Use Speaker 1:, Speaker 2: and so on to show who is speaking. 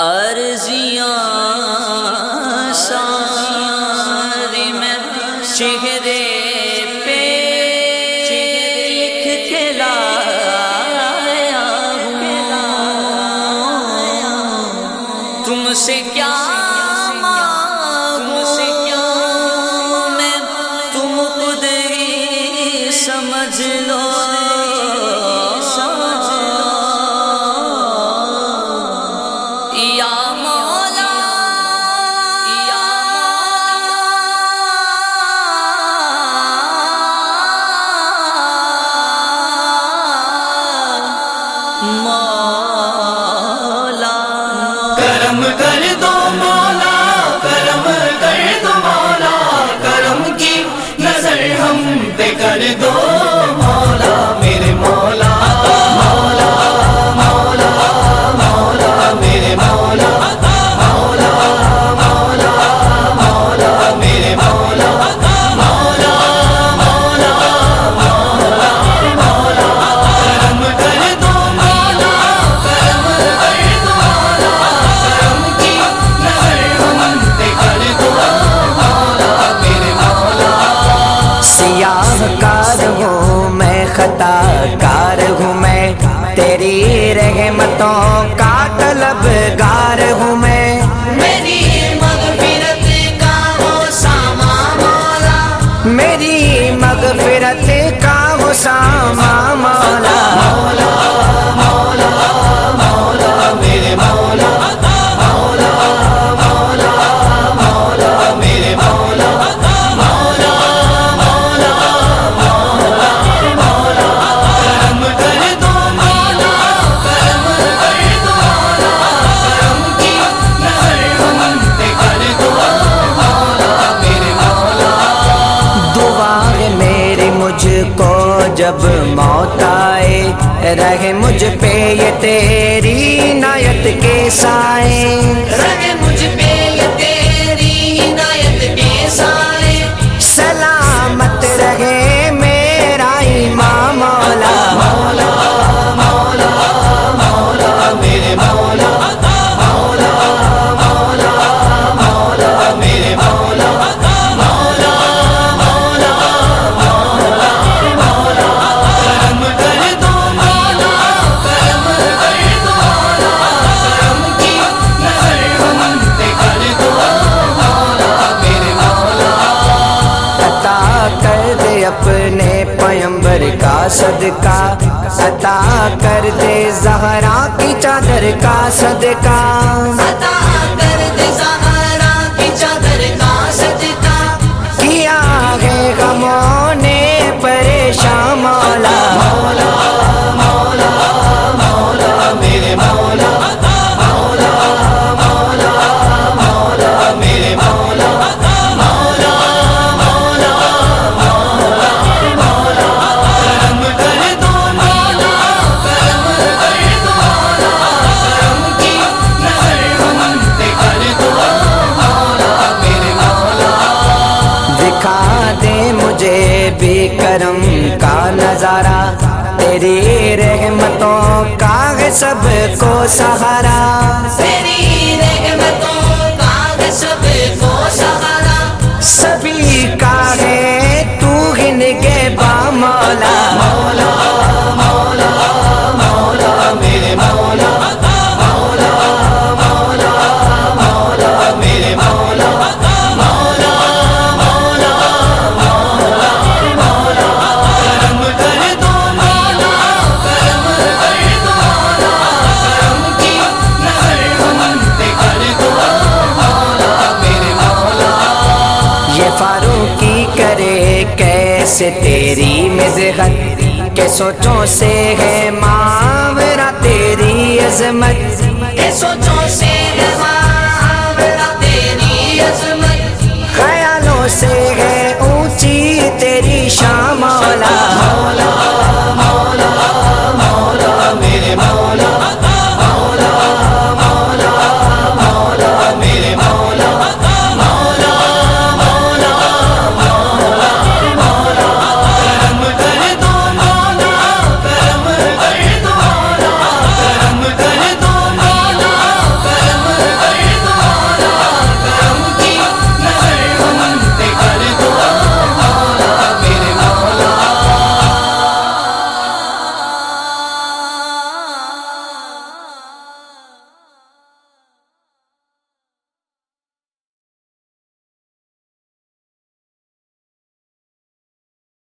Speaker 1: عرضیاں
Speaker 2: عطا کار ہوں میں تیری رحمتوں کا طلب گا۔ جب موت آئے رہے مجھ پہ یہ تیری نایت کے سائے۔
Speaker 1: کر
Speaker 2: دے اپنے پیمبر کا صدقہ عطا کر دے زہرا کی چادر کا صدقہ۔
Speaker 1: کرم
Speaker 2: کا نظارہ تیری رحمتوں کا سب کو سہارا۔ سے تیری مزحت کے سوچوں سے ہے ماورا تیری عظمت
Speaker 1: کے سوچوں سے ہے